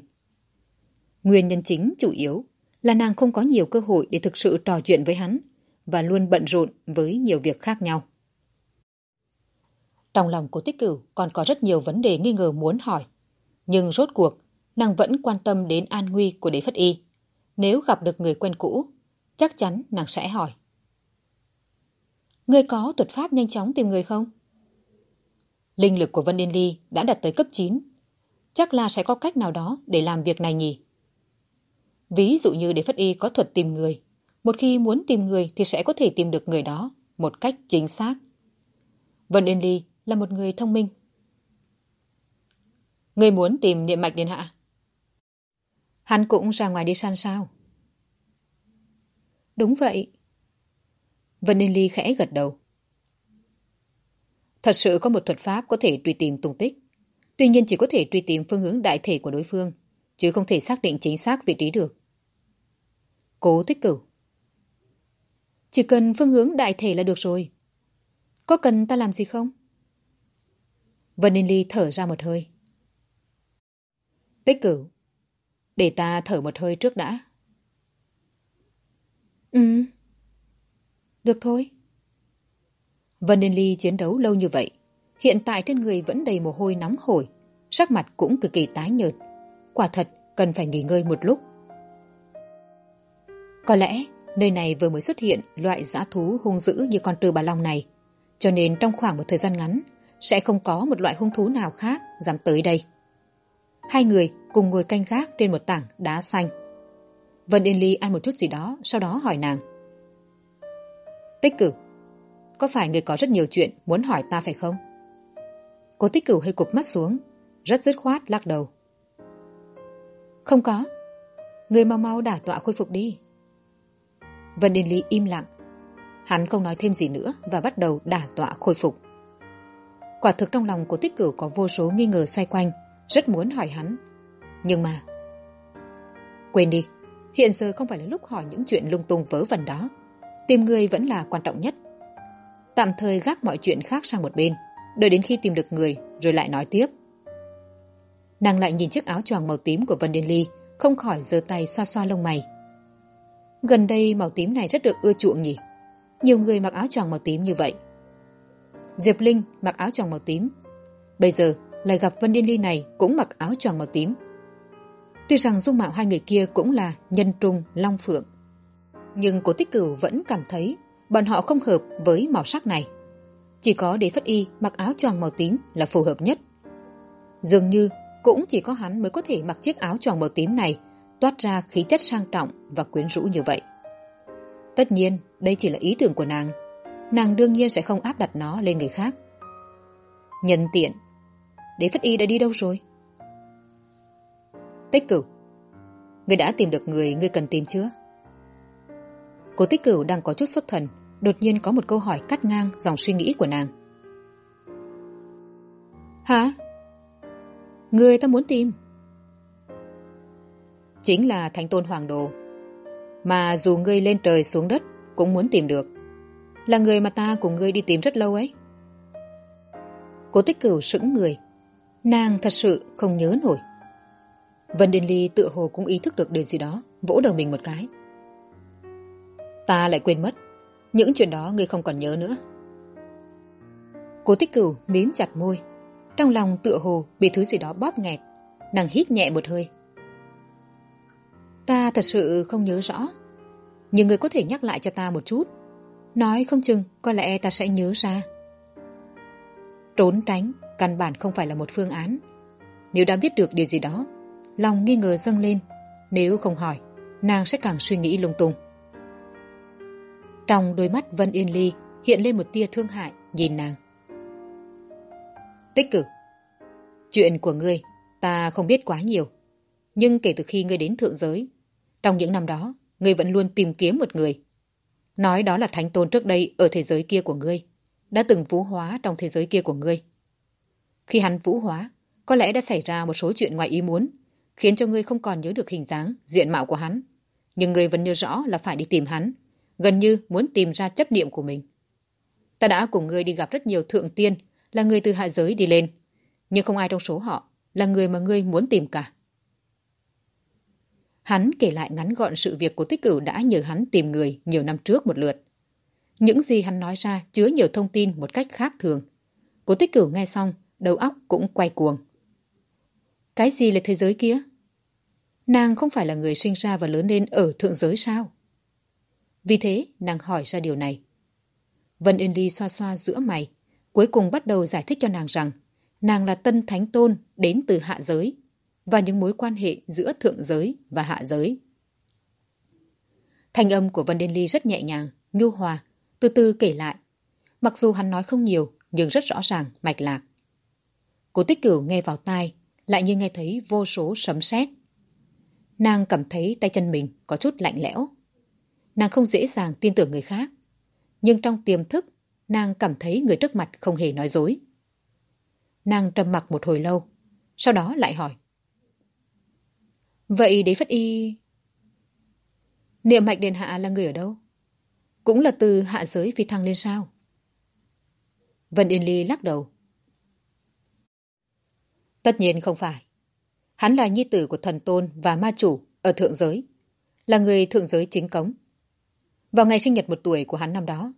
Nguyên nhân chính chủ yếu là nàng không có nhiều cơ hội để thực sự trò chuyện với hắn và luôn bận rộn với nhiều việc khác nhau. Trong lòng của tích cửu còn có rất nhiều vấn đề nghi ngờ muốn hỏi. Nhưng rốt cuộc, nàng vẫn quan tâm đến an nguy của đế phất y. Nếu gặp được người quen cũ, chắc chắn nàng sẽ hỏi. Người có thuật pháp nhanh chóng tìm người không? Linh lực của Vân Yên Ly đã đạt tới cấp 9. Chắc là sẽ có cách nào đó để làm việc này nhỉ? Ví dụ như đế phất y có thuật tìm người. Một khi muốn tìm người thì sẽ có thể tìm được người đó một cách chính xác. Vân Yên Ly là một người thông minh. Người muốn tìm niệm mạch điện hạ? Hắn cũng ra ngoài đi săn sao? Đúng vậy. Vân Ninh Ly khẽ gật đầu. Thật sự có một thuật pháp có thể truy tìm tung tích. Tuy nhiên chỉ có thể truy tìm phương hướng đại thể của đối phương, chứ không thể xác định chính xác vị trí được. Cố tích cửu. Chỉ cần phương hướng đại thể là được rồi. Có cần ta làm gì không? Vân Ninh Ly thở ra một hơi. Tích cửu. Để ta thở một hơi trước đã. Ừ. Được thôi. Vân Ninh Ly chiến đấu lâu như vậy. Hiện tại trên người vẫn đầy mồ hôi nóng hổi. Sắc mặt cũng cực kỳ tái nhợt. Quả thật cần phải nghỉ ngơi một lúc. Có lẽ nơi này vừa mới xuất hiện loại dã thú hung dữ như con trư bà long này. Cho nên trong khoảng một thời gian ngắn sẽ không có một loại hung thú nào khác dám tới đây. Hai người cùng ngồi canh gác trên một tảng đá xanh. Vân Yên Ly ăn một chút gì đó, sau đó hỏi nàng. Tích cử, có phải người có rất nhiều chuyện muốn hỏi ta phải không? Cô tích cửu hơi cụp mắt xuống, rất dứt khoát lắc đầu. Không có. Người mau mau đả tọa khôi phục đi. Vân Yên Ly im lặng. Hắn không nói thêm gì nữa và bắt đầu đả tọa khôi phục. Quả thực trong lòng của tích cửu có vô số nghi ngờ xoay quanh, rất muốn hỏi hắn. Nhưng mà... Quên đi, hiện giờ không phải là lúc hỏi những chuyện lung tung vớ vẩn đó. Tìm người vẫn là quan trọng nhất. Tạm thời gác mọi chuyện khác sang một bên, đợi đến khi tìm được người rồi lại nói tiếp. Nàng lại nhìn chiếc áo choàng màu tím của Vân Điên Ly, không khỏi giơ tay xoa xoa lông mày. Gần đây màu tím này rất được ưa chuộng nhỉ. Nhiều người mặc áo choàng màu tím như vậy Diệp Linh mặc áo choàng màu tím. Bây giờ lại gặp Vân Yên Ly này cũng mặc áo choàng màu tím. Tuy rằng dung mạo hai người kia cũng là nhân trung, long phượng. Nhưng cố tích cửu vẫn cảm thấy bọn họ không hợp với màu sắc này. Chỉ có đế phất y mặc áo choàng màu tím là phù hợp nhất. Dường như cũng chỉ có hắn mới có thể mặc chiếc áo choàng màu tím này toát ra khí chất sang trọng và quyến rũ như vậy. Tất nhiên, đây chỉ là ý tưởng của nàng nàng đương nhiên sẽ không áp đặt nó lên người khác. Nhân tiện, đế phất y đã đi đâu rồi? Tích cửu, người đã tìm được người ngươi cần tìm chưa? Cô tích cửu đang có chút xuất thần, đột nhiên có một câu hỏi cắt ngang dòng suy nghĩ của nàng. Hả? Người ta muốn tìm? Chính là thánh tôn hoàng đồ, mà dù ngươi lên trời xuống đất cũng muốn tìm được là người mà ta cùng ngươi đi tìm rất lâu ấy. Cố tích cửu sững người. Nàng thật sự không nhớ nổi. Vân điên ly tựa hồ cũng ý thức được điều gì đó, vỗ đầu mình một cái. Ta lại quên mất, những chuyện đó ngươi không còn nhớ nữa. Cố tích cửu mím chặt môi. Trong lòng tựa hồ bị thứ gì đó bóp nghẹt, nàng hít nhẹ một hơi. Ta thật sự không nhớ rõ, nhưng ngươi có thể nhắc lại cho ta một chút. Nói không chừng có lẽ ta sẽ nhớ ra. Trốn tránh căn bản không phải là một phương án. Nếu đã biết được điều gì đó, lòng nghi ngờ dâng lên. Nếu không hỏi, nàng sẽ càng suy nghĩ lung tung. Trong đôi mắt Vân Yên Ly hiện lên một tia thương hại nhìn nàng. Tích cực. Chuyện của ngươi, ta không biết quá nhiều. Nhưng kể từ khi ngươi đến thượng giới, trong những năm đó, ngươi vẫn luôn tìm kiếm một người. Nói đó là thánh tôn trước đây ở thế giới kia của ngươi, đã từng vũ hóa trong thế giới kia của ngươi. Khi hắn vũ hóa, có lẽ đã xảy ra một số chuyện ngoài ý muốn, khiến cho ngươi không còn nhớ được hình dáng, diện mạo của hắn. Nhưng ngươi vẫn nhớ rõ là phải đi tìm hắn, gần như muốn tìm ra chấp niệm của mình. Ta đã cùng ngươi đi gặp rất nhiều thượng tiên, là người từ hạ giới đi lên, nhưng không ai trong số họ là người mà ngươi muốn tìm cả. Hắn kể lại ngắn gọn sự việc của tích cửu đã nhờ hắn tìm người nhiều năm trước một lượt. Những gì hắn nói ra chứa nhiều thông tin một cách khác thường. Cố tích cửu nghe xong, đầu óc cũng quay cuồng. Cái gì là thế giới kia? Nàng không phải là người sinh ra và lớn lên ở thượng giới sao? Vì thế, nàng hỏi ra điều này. Vân Yên Ly xoa xoa giữa mày, cuối cùng bắt đầu giải thích cho nàng rằng nàng là tân thánh tôn đến từ hạ giới và những mối quan hệ giữa thượng giới và hạ giới. Thanh âm của Vân Đen Ly rất nhẹ nhàng, nhu hòa, từ từ kể lại. Mặc dù hắn nói không nhiều, nhưng rất rõ ràng, mạch lạc. Cố tích cửu nghe vào tai, lại như nghe thấy vô số sấm sét. Nàng cảm thấy tay chân mình có chút lạnh lẽo. Nàng không dễ dàng tin tưởng người khác. Nhưng trong tiềm thức, nàng cảm thấy người trước mặt không hề nói dối. Nàng trầm mặc một hồi lâu, sau đó lại hỏi. Vậy đế phất y... Niệm mạch đền hạ là người ở đâu? Cũng là từ hạ giới phi thăng lên sao? Vân Yên Ly lắc đầu. Tất nhiên không phải. Hắn là nhi tử của thần tôn và ma chủ ở thượng giới, là người thượng giới chính cống. Vào ngày sinh nhật một tuổi của hắn năm đó,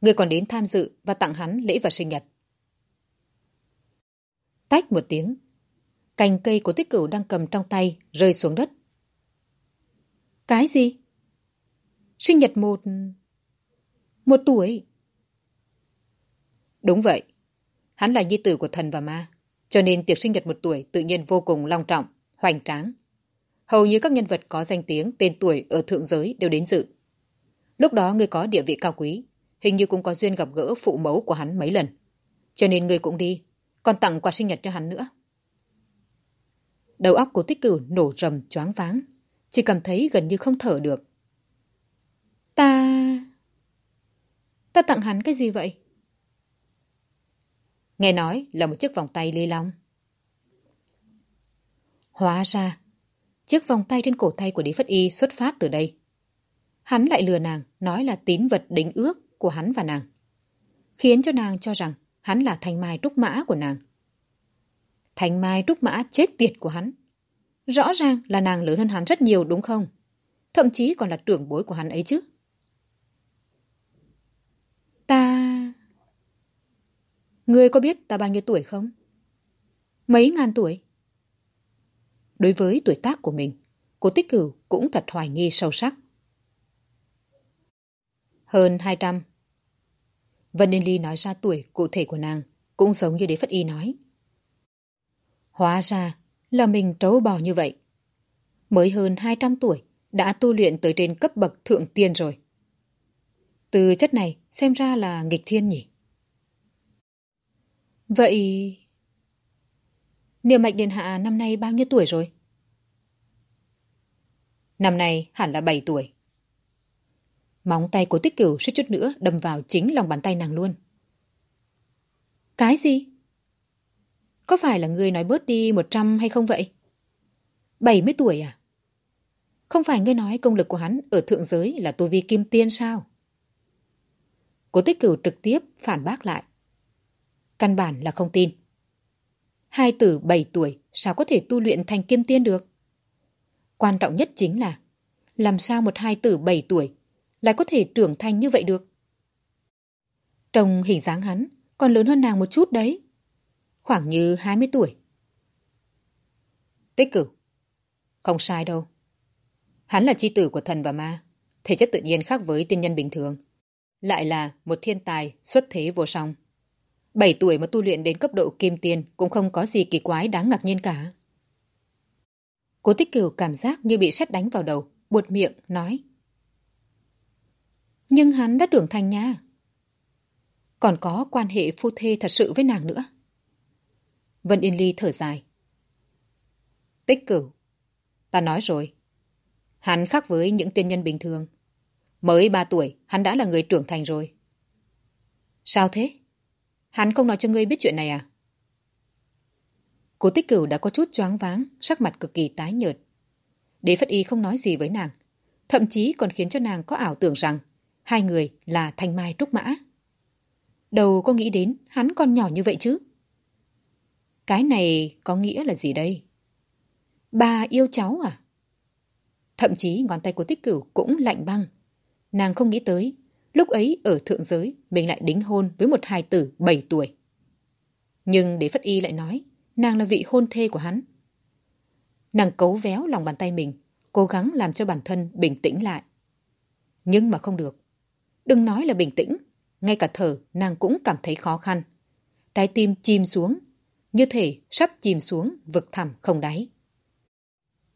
người còn đến tham dự và tặng hắn lễ vật sinh nhật. Tách một tiếng, cành cây của tích cửu đang cầm trong tay rơi xuống đất. Cái gì? Sinh nhật một... một tuổi? Đúng vậy. Hắn là nhi tử của thần và ma, cho nên tiệc sinh nhật một tuổi tự nhiên vô cùng long trọng, hoành tráng. Hầu như các nhân vật có danh tiếng, tên tuổi ở thượng giới đều đến dự. Lúc đó người có địa vị cao quý, hình như cũng có duyên gặp gỡ phụ mẫu của hắn mấy lần. Cho nên người cũng đi, còn tặng quà sinh nhật cho hắn nữa. Đầu óc của tích cửu nổ rầm choáng váng, chỉ cảm thấy gần như không thở được. Ta... Ta tặng hắn cái gì vậy? Nghe nói là một chiếc vòng tay ly long. Hóa ra, chiếc vòng tay trên cổ tay của Đế Phất Y xuất phát từ đây. Hắn lại lừa nàng, nói là tín vật đính ước của hắn và nàng. Khiến cho nàng cho rằng hắn là thanh mai trúc mã của nàng. Thành mai trúc mã chết tiệt của hắn. Rõ ràng là nàng lớn hơn hắn rất nhiều đúng không? Thậm chí còn là trưởng bối của hắn ấy chứ. Ta... Ngươi có biết ta bao nhiêu tuổi không? Mấy ngàn tuổi? Đối với tuổi tác của mình, cô Tích Cửu cũng thật hoài nghi sâu sắc. Hơn 200. Vân Ninh Ly nói ra tuổi cụ thể của nàng, cũng giống như Đế Phất Y nói. Hóa ra là mình trấu bò như vậy. Mới hơn 200 tuổi, đã tu luyện tới trên cấp bậc thượng tiên rồi. Từ chất này xem ra là nghịch thiên nhỉ? Vậy... Niệm mạch điện hạ năm nay bao nhiêu tuổi rồi? Năm nay hẳn là 7 tuổi. Móng tay của tích cửu suýt chút nữa đâm vào chính lòng bàn tay nàng luôn. Cái gì? Có phải là ngươi nói bớt đi 100 hay không vậy? 70 tuổi à? Không phải ngươi nói công lực của hắn ở thượng giới là tu vi kim tiên sao? Cố tích cửu trực tiếp phản bác lại. Căn bản là không tin. Hai tử 7 tuổi, sao có thể tu luyện thành kim tiên được? Quan trọng nhất chính là, làm sao một hai tử 7 tuổi lại có thể trưởng thành như vậy được? Trông hình dáng hắn còn lớn hơn nàng một chút đấy. Khoảng như 20 tuổi. Tích cử. Không sai đâu. Hắn là chi tử của thần và ma. Thể chất tự nhiên khác với tiên nhân bình thường. Lại là một thiên tài xuất thế vô song. 7 tuổi mà tu luyện đến cấp độ kim tiên cũng không có gì kỳ quái đáng ngạc nhiên cả. Cố tích cửu cảm giác như bị sét đánh vào đầu, buột miệng, nói. Nhưng hắn đã trưởng thành nha. Còn có quan hệ phu thê thật sự với nàng nữa. Vân Yên Ly thở dài. Tích cửu. Ta nói rồi. Hắn khác với những tiên nhân bình thường. Mới ba tuổi, hắn đã là người trưởng thành rồi. Sao thế? Hắn không nói cho ngươi biết chuyện này à? Cố tích cửu đã có chút choáng váng, sắc mặt cực kỳ tái nhợt. Đế Phất Y không nói gì với nàng, thậm chí còn khiến cho nàng có ảo tưởng rằng hai người là thanh mai trúc mã. Đầu có nghĩ đến hắn còn nhỏ như vậy chứ? Cái này có nghĩa là gì đây? Bà yêu cháu à? Thậm chí ngón tay của tích cửu cũng lạnh băng. Nàng không nghĩ tới, lúc ấy ở thượng giới mình lại đính hôn với một hài tử 7 tuổi. Nhưng đế phất y lại nói, nàng là vị hôn thê của hắn. Nàng cấu véo lòng bàn tay mình, cố gắng làm cho bản thân bình tĩnh lại. Nhưng mà không được. Đừng nói là bình tĩnh, ngay cả thở nàng cũng cảm thấy khó khăn. Trái tim chìm xuống, như thể sắp chìm xuống vực thẳm không đáy.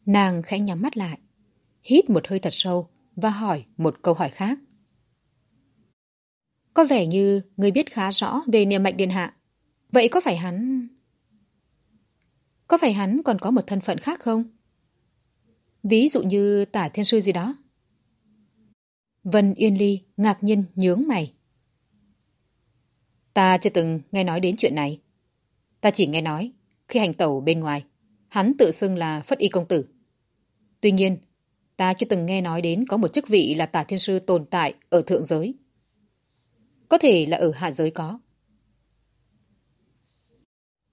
Nàng khẽ nhắm mắt lại, hít một hơi thật sâu và hỏi một câu hỏi khác. Có vẻ như người biết khá rõ về niệm mạch điện hạ. Vậy có phải hắn... Có phải hắn còn có một thân phận khác không? Ví dụ như tả thiên sư gì đó. Vân Yên Ly ngạc nhiên nhướng mày. Ta chưa từng nghe nói đến chuyện này. Ta chỉ nghe nói, khi hành tẩu bên ngoài, hắn tự xưng là Phất Y Công Tử. Tuy nhiên, ta chưa từng nghe nói đến có một chức vị là tả thiên sư tồn tại ở thượng giới. Có thể là ở hạ giới có.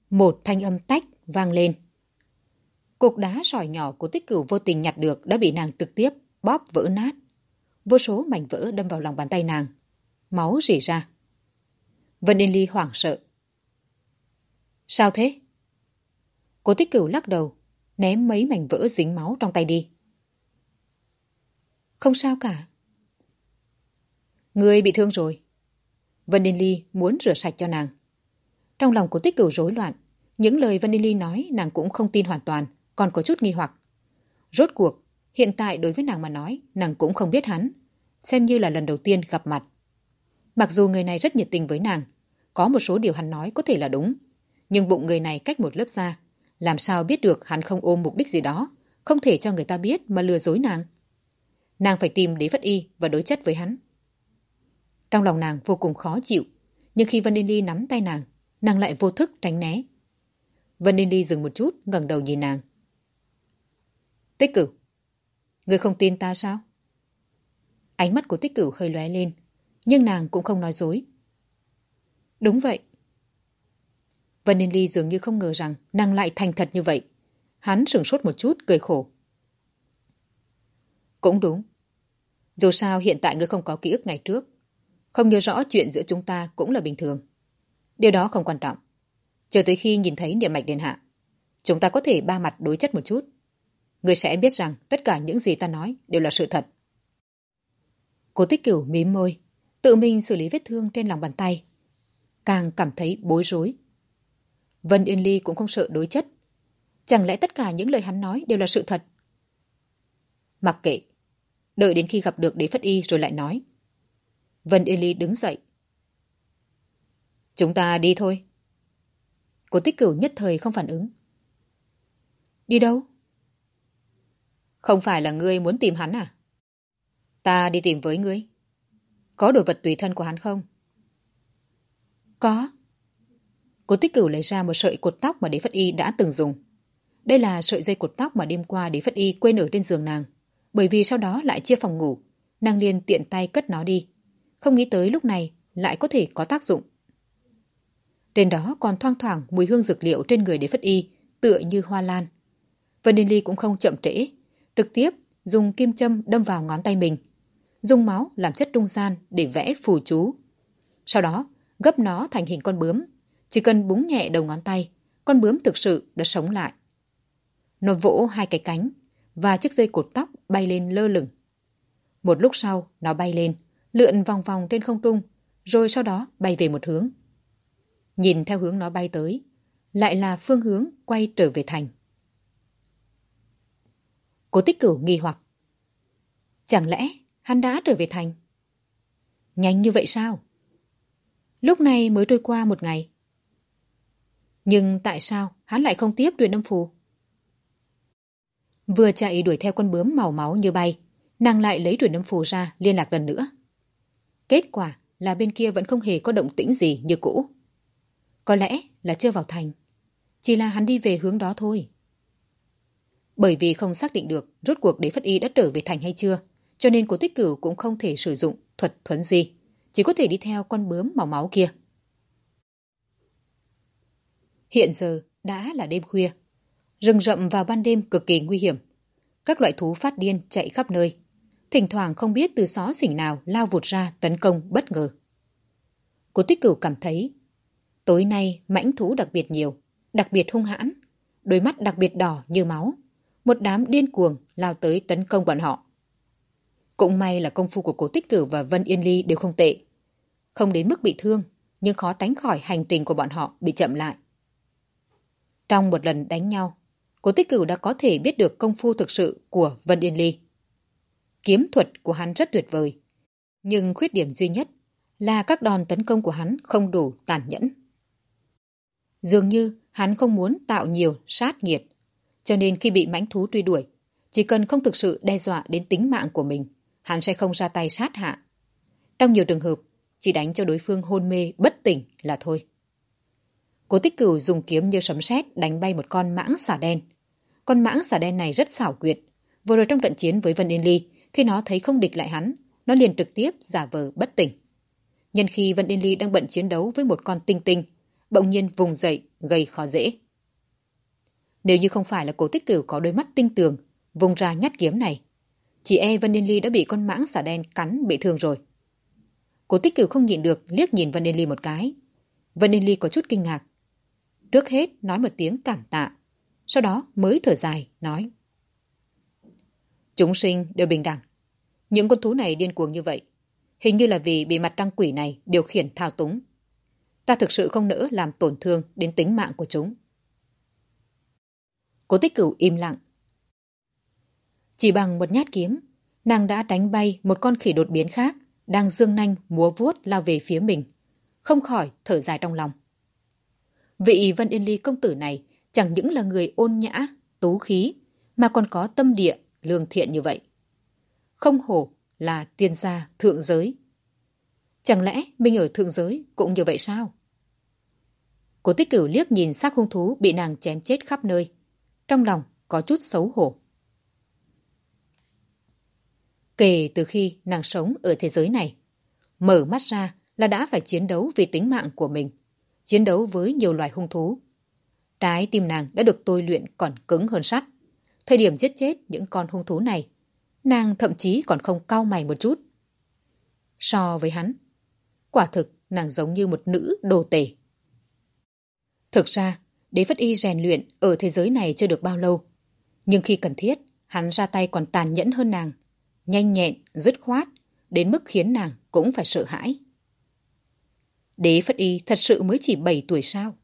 Một thanh âm tách vang lên. Cục đá sỏi nhỏ của tích cửu vô tình nhặt được đã bị nàng trực tiếp bóp vỡ nát. Vô số mảnh vỡ đâm vào lòng bàn tay nàng. Máu rỉ ra. Vân Yên Ly hoảng sợ. Sao thế? Cố tích cửu lắc đầu, ném mấy mảnh vỡ dính máu trong tay đi. Không sao cả. Người bị thương rồi. Vân Yên Ly muốn rửa sạch cho nàng. Trong lòng của tích cửu rối loạn, những lời Vân Yên Ly nói nàng cũng không tin hoàn toàn, còn có chút nghi hoặc. Rốt cuộc, hiện tại đối với nàng mà nói, nàng cũng không biết hắn, xem như là lần đầu tiên gặp mặt. Mặc dù người này rất nhiệt tình với nàng, có một số điều hắn nói có thể là đúng, nhưng bụng người này cách một lớp da, làm sao biết được hắn không ôm mục đích gì đó, không thể cho người ta biết mà lừa dối nàng. Nàng phải tìm đế phất y và đối chất với hắn. Trong lòng nàng vô cùng khó chịu, nhưng khi Vân Yên Ly nắm tay nàng, nàng lại vô thức tránh né. Vân Yên Ly dừng một chút, ngẩng đầu nhìn nàng. Tích cửu, người không tin ta sao? Ánh mắt của tích cửu hơi lóe lên, nhưng nàng cũng không nói dối. Đúng vậy. Vân Ninh Ly dường như không ngờ rằng nàng lại thành thật như vậy. Hắn sửng sốt một chút, cười khổ. Cũng đúng. Dù sao hiện tại ngươi không có ký ức ngày trước. Không nhớ rõ chuyện giữa chúng ta cũng là bình thường. Điều đó không quan trọng. Chờ tới khi nhìn thấy niệm mạch đền hạ, chúng ta có thể ba mặt đối chất một chút. Ngươi sẽ biết rằng tất cả những gì ta nói đều là sự thật. Cố tích cửu mím môi, tự mình xử lý vết thương trên lòng bàn tay. Càng cảm thấy bối rối. Vân Yên Ly cũng không sợ đối chất. Chẳng lẽ tất cả những lời hắn nói đều là sự thật? Mặc kệ. Đợi đến khi gặp được đế phất y rồi lại nói. Vân Yên Ly đứng dậy. Chúng ta đi thôi. Cố tích cửu nhất thời không phản ứng. Đi đâu? Không phải là ngươi muốn tìm hắn à? Ta đi tìm với ngươi. Có đồ vật tùy thân của hắn không? Có. Cố tích cửu lấy ra một sợi cột tóc mà đế phất y đã từng dùng. Đây là sợi dây cột tóc mà đêm qua đế phất y quên ở trên giường nàng. Bởi vì sau đó lại chia phòng ngủ, nàng liền tiện tay cất nó đi. Không nghĩ tới lúc này lại có thể có tác dụng. Trên đó còn thoang thoảng mùi hương dược liệu trên người đế phất y, tựa như hoa lan. Vân Ninh Ly cũng không chậm trễ, trực tiếp dùng kim châm đâm vào ngón tay mình, dùng máu làm chất trung gian để vẽ phù chú. Sau đó, gấp nó thành hình con bướm. Chỉ cần búng nhẹ đầu ngón tay, con bướm thực sự đã sống lại. Nó vỗ hai cái cánh và chiếc dây cột tóc bay lên lơ lửng. Một lúc sau, nó bay lên, lượn vòng vòng trên không trung, rồi sau đó bay về một hướng. Nhìn theo hướng nó bay tới, lại là phương hướng quay trở về thành. Cố tích cửu nghi hoặc. Chẳng lẽ hắn đã trở về thành? Nhanh như vậy sao? Lúc này mới trôi qua một ngày. Nhưng tại sao hắn lại không tiếp tuyển âm phù? vừa chạy đuổi theo con bướm màu máu như bay, nàng lại lấy tuyển âm phù ra liên lạc lần nữa. Kết quả là bên kia vẫn không hề có động tĩnh gì như cũ. Có lẽ là chưa vào thành, chỉ là hắn đi về hướng đó thôi. Bởi vì không xác định được rốt cuộc đế phất y đã trở về thành hay chưa, cho nên cố tích cửu cũng không thể sử dụng thuật thuấn gì chỉ có thể đi theo con bướm màu máu kia hiện giờ đã là đêm khuya. Rừng rậm vào ban đêm cực kỳ nguy hiểm. Các loại thú phát điên chạy khắp nơi. Thỉnh thoảng không biết từ xó xỉnh nào lao vụt ra tấn công bất ngờ. Cố tích cửu cảm thấy, tối nay mãnh thú đặc biệt nhiều, đặc biệt hung hãn, đôi mắt đặc biệt đỏ như máu, một đám điên cuồng lao tới tấn công bọn họ. Cũng may là công phu của cố tích cửu và vân yên ly đều không tệ. Không đến mức bị thương, nhưng khó tránh khỏi hành trình của bọn họ bị chậm lại trong một lần đánh nhau cố tích cửu đã có thể biết được công phu thực sự của vân yên ly. Kiếm thuật của hắn rất tuyệt vời, nhưng khuyết điểm duy nhất là các đòn tấn công của hắn không đủ tàn nhẫn. Dường như hắn không muốn tạo nhiều sát nghiệt, cho nên khi bị mãnh thú truy đuổi, chỉ cần không thực sự đe dọa đến tính mạng của mình, hắn sẽ không ra tay sát hạ. Trong nhiều trường hợp, chỉ đánh cho đối phương hôn mê bất tỉnh là thôi cố tích cửu dùng kiếm như sấm sét đánh bay một con mãng xà đen. Con mãng xà đen này rất xảo quyệt. Vừa rồi trong trận chiến với vân yên ly, khi nó thấy không địch lại hắn, nó liền trực tiếp giả vờ bất tỉnh. Nhân khi vân yên ly đang bận chiến đấu với một con tinh tinh, bỗng nhiên vùng dậy, gây khó dễ. Nếu như không phải là cố tích cửu có đôi mắt tinh tường, vùng ra nhát kiếm này, chỉ e vân yên ly đã bị con mãng xà đen cắn bị thương rồi. Cố tích cửu không nhịn được liếc nhìn vân yên ly một cái. Vân yên ly có chút kinh ngạc trước hết nói một tiếng cảm tạ. Sau đó mới thở dài, nói. Chúng sinh đều bình đẳng. Những con thú này điên cuồng như vậy, hình như là vì bị mặt trăng quỷ này điều khiển thao túng. Ta thực sự không nỡ làm tổn thương đến tính mạng của chúng. Cố tích cửu im lặng. Chỉ bằng một nhát kiếm, nàng đã đánh bay một con khỉ đột biến khác đang dương nanh múa vuốt lao về phía mình, không khỏi thở dài trong lòng vị vân yên ly công tử này chẳng những là người ôn nhã, tú khí, mà còn có tâm địa, lương thiện như vậy. Không hổ là tiên gia thượng giới. Chẳng lẽ mình ở thượng giới cũng như vậy sao? Cố tích cửu liếc nhìn xác hung thú bị nàng chém chết khắp nơi. Trong lòng có chút xấu hổ. Kể từ khi nàng sống ở thế giới này, mở mắt ra là đã phải chiến đấu vì tính mạng của mình chiến đấu với nhiều loài hung thú. Trái tim nàng đã được tôi luyện còn cứng hơn sắt. Thời điểm giết chết những con hung thú này, nàng thậm chí còn không cau mày một chút. So với hắn, quả thực nàng giống như một nữ đồ tể. Thực ra, đế phất y rèn luyện ở thế giới này chưa được bao lâu. Nhưng khi cần thiết, hắn ra tay còn tàn nhẫn hơn nàng, nhanh nhẹn, dứt khoát, đến mức khiến nàng cũng phải sợ hãi đế phất y thật sự mới chỉ bảy tuổi sao?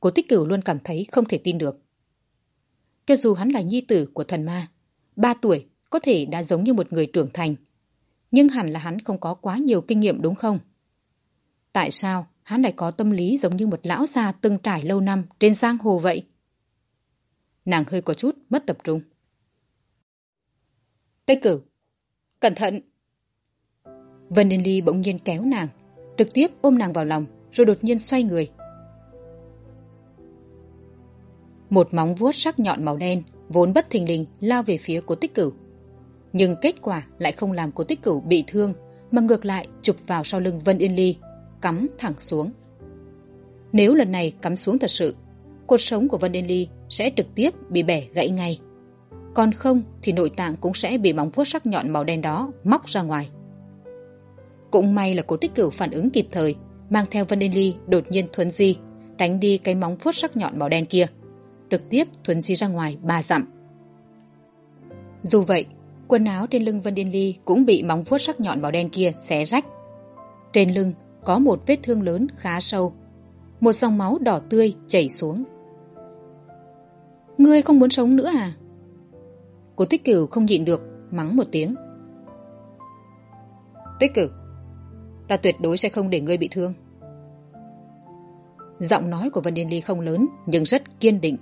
Cố tích cửu luôn cảm thấy không thể tin được. Cho dù hắn là nhi tử của thần ma ba tuổi có thể đã giống như một người trưởng thành nhưng hẳn là hắn không có quá nhiều kinh nghiệm đúng không? Tại sao hắn lại có tâm lý giống như một lão già từng trải lâu năm trên giang hồ vậy? Nàng hơi có chút mất tập trung. Tây cửu, cẩn thận. Vân Ninh Ly bỗng nhiên kéo nàng, trực tiếp ôm nàng vào lòng, rồi đột nhiên xoay người. Một móng vuốt sắc nhọn màu đen, vốn bất thình lình lao về phía cố tích cửu. Nhưng kết quả lại không làm cố tích cửu bị thương, mà ngược lại chụp vào sau lưng Vân Yên Ly, cắm thẳng xuống. Nếu lần này cắm xuống thật sự, cột sống của Vân Yên Ly sẽ trực tiếp bị bẻ gãy ngay còn không thì nội tạng cũng sẽ bị móng vuốt sắc nhọn màu đen đó móc ra ngoài cũng may là cố tích cửu phản ứng kịp thời, mang theo vân yên ly đột nhiên thuấn di, đánh đi cái móng vuốt sắc nhọn màu đen kia. Trực tiếp thuấn di ra ngoài ba dặm. Dù vậy, quần áo trên lưng vân yên ly cũng bị móng vuốt sắc nhọn màu đen kia xé rách. Trên lưng có một vết thương lớn khá sâu. Một dòng máu đỏ tươi chảy xuống. Ngươi không muốn sống nữa à? Cô tích cửu không nhịn được, Mắng một tiếng. Tích cửu Ta tuyệt đối sẽ không để ngươi bị thương. Giọng nói của Vân yên Ly không lớn, Nhưng rất kiên định.